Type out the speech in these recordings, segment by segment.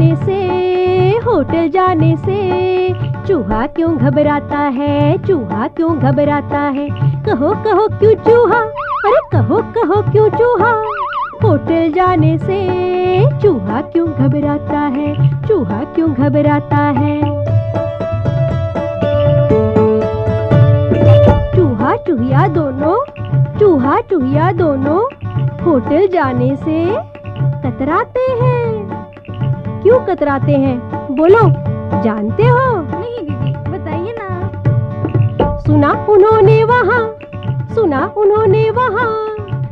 जाने से, होटल जाने से, चूहा क्यों घबराता है, चूहा क्यों घबराता है? कहो कहो क्यों चूहा? अरे कहो कहो क्यों चूहा? होटल जाने से, चूहा क्यों घबराता है, चूहा क्यों घबराता है? चूहा चूहिया दोनों, चूहा चूहिया दोनों, होटल जाने से कतराते हैं। क्यों कतराते हैं? बोलो। जानते हो? नहीं दीदी बताइए ना। सुना उन्होंने वहाँ सुना उन्होंने वहाँ।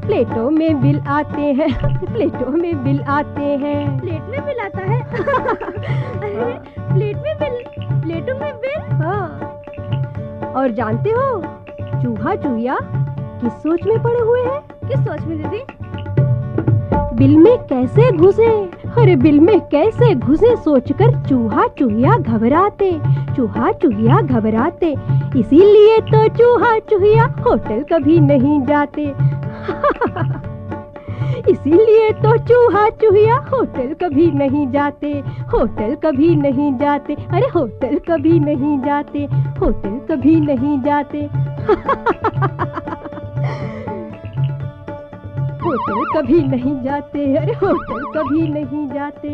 प्लेटों में बिल आते हैं प्लेटों में बिल आते हैं। प्लेट में बिल आता है? अरे प्लेट में बिल प्लेटों में बिल? हाँ। और जानते हो चूहा चूहिया किस सोच में पड़े हुए हैं? किस सोच में दीदी? बिल में कैसे घुसे? अरे बिल में कैसे घुसे सोचकर चूहा चूहिया घबराते चूहा चूहिया घबराते। इसीलिए तो चूहा चूहिया होटल कभी नहीं जाते। इसीलिए तो चूहा चूहिया होटल कभी नहीं जाते, होटल कभी नहीं जाते। अरे, होटल कभी नहीं जाते, होटल कभी नहीं जाते। होटल कभी नहीं जाते, अरे होटल कभी नहीं जाते।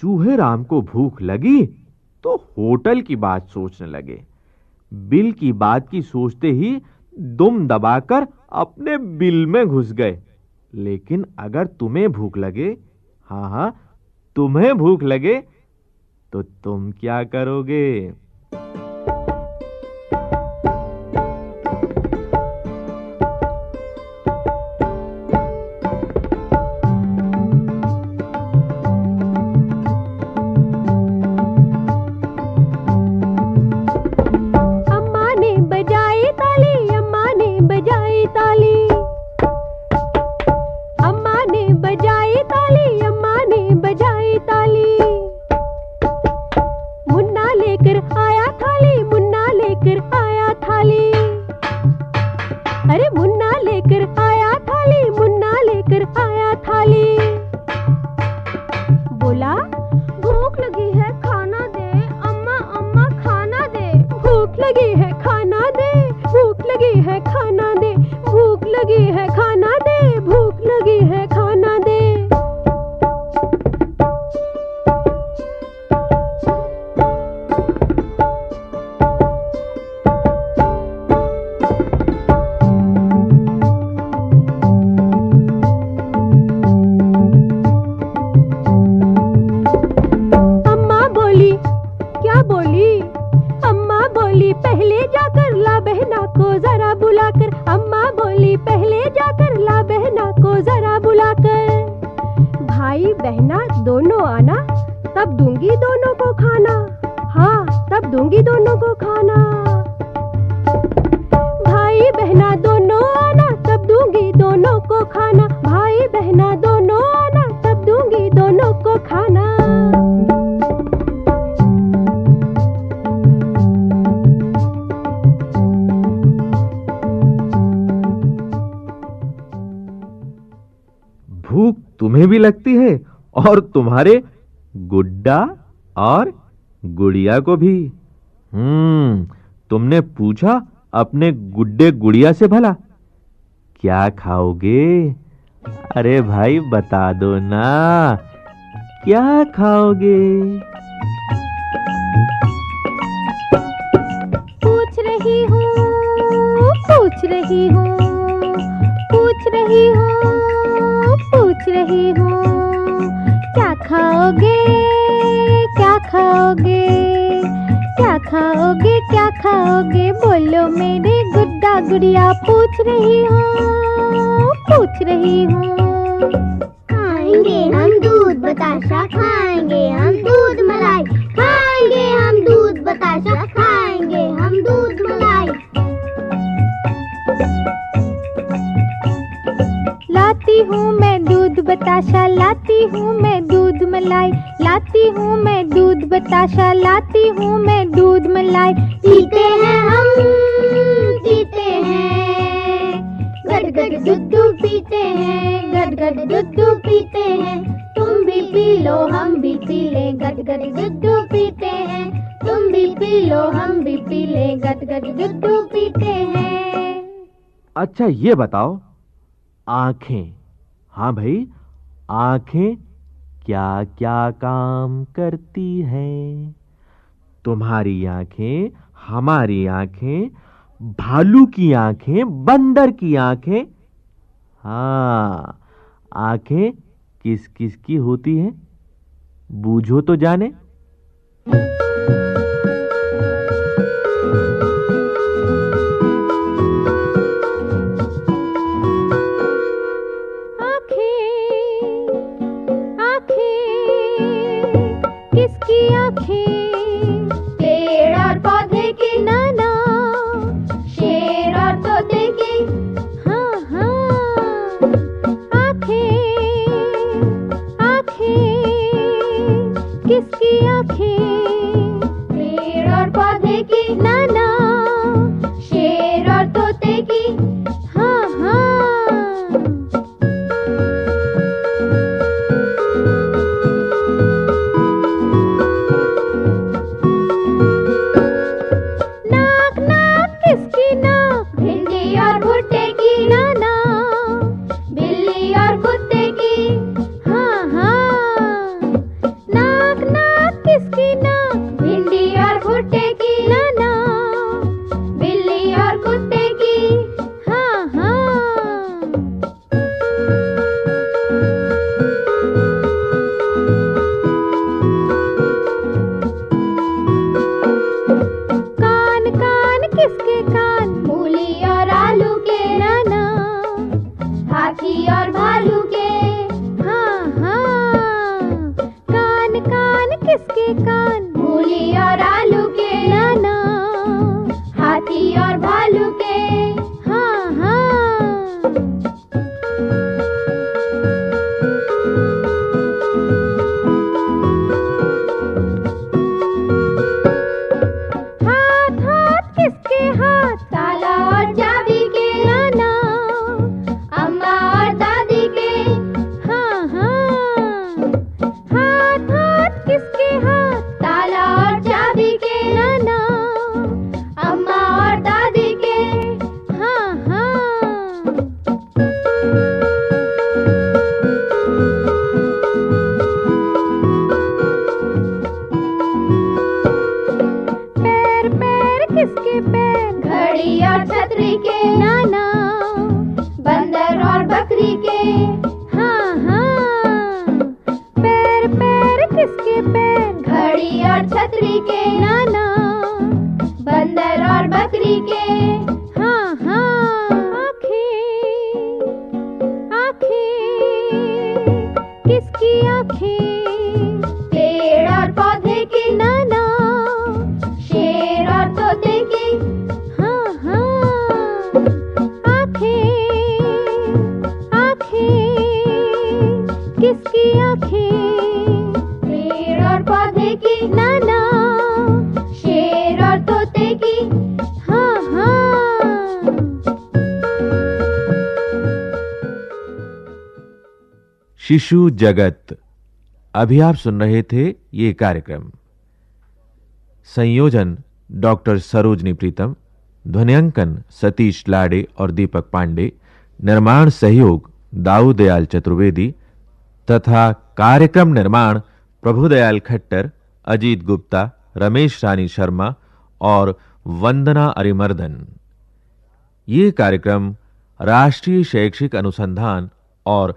चूहे राम को भूख लगी तो होटल की बात सोचने लगे। बिल की बात की सोचते ही दुम दबाकर अपने बिल में घुस गए। लेकिन अगर तुम्हें भूख लगे हाँ हाँ तुम्हें भूख लगे तो तुम क्या करोगे? बोली। अम्मा बोली, पहले जाकर ला बहना को जरा बुलाकर। अम्मा बोली, पहले जाकर ला बहना को जरा बुलाकर। भाई, बहना, दोनों आना, तब दूँगी दोनों को खाना। हाँ तब दूँगी दोनों को भूख तुम्हें भी लगती है और तुम्हारे गुड्डा और गुड़िया को भी। हम्म तुमने पूछा अपने गुड्डे गुड़िया से भला। क्या खाओगे? अरे भाई, बता दो ना। क्या खाओगे? पूछ रही हूँ, पूछ रही हूँ, पूछ रही हूँ। रही हूँ? क्या खाओगे? क्या खाओगे? क्या खाओगे? क्या खाओगे? बोलो मेरे गुड्डा गुड़िया पूछ रही हूँ? पूछ रही हूँ? खाएँगे हम दूध बताशा खाएँगे हम दूध मलाई। खाएँगे हम दूध बताशा खाएँगे हम दूध मलाई। लाती हूँ मैं बताशा लाती हूँ मैं दूध मलाई। लाती हूँ मैं दूध बताशा, लाती हूँ मैं दूध मलाई। पीते हैं हम, पीते हैं। गट दुद्धू पीते हैं गट दुद्धू पीते हैं। तुम भी पी लो, हम भी पी ले। गट दुद्धू पीते हैं। तुम भी पी लो, हम भी पी ले। गट दुद्धू पीते हैं। अच्छा ये बताओ, आँखें। हाँ भाई आँखें क्या क्या काम करती हैं? तुम्हारी आँखें, हमारी आँखें, भालू की आँखें, बंदर की आँखें। हाँ आँखें किस किस की होती हैं? बूझो तो जाने। हाथी और भालू के और छतरी के नाना बंदर और बकरी के शिशु जगत। अभी आप सुन रहे थे ये कार्यक्रम। संयोजन डॉक्टर सरोजनी प्रीतम, ध्वनियांकन सतीश लाड़े और दीपक पांडे, निर्माण सहयोग दाऊदयाल चतुर्वेदी तथा कार्यक्रम निर्माण प्रभुदयाल खट्टर, अजीत गुप्ता, रमेश रानी शर्मा और वंदना अरिमर्दन। ये कार्यक्रम राष्ट्रीय शैक्षिक अनुसंधान और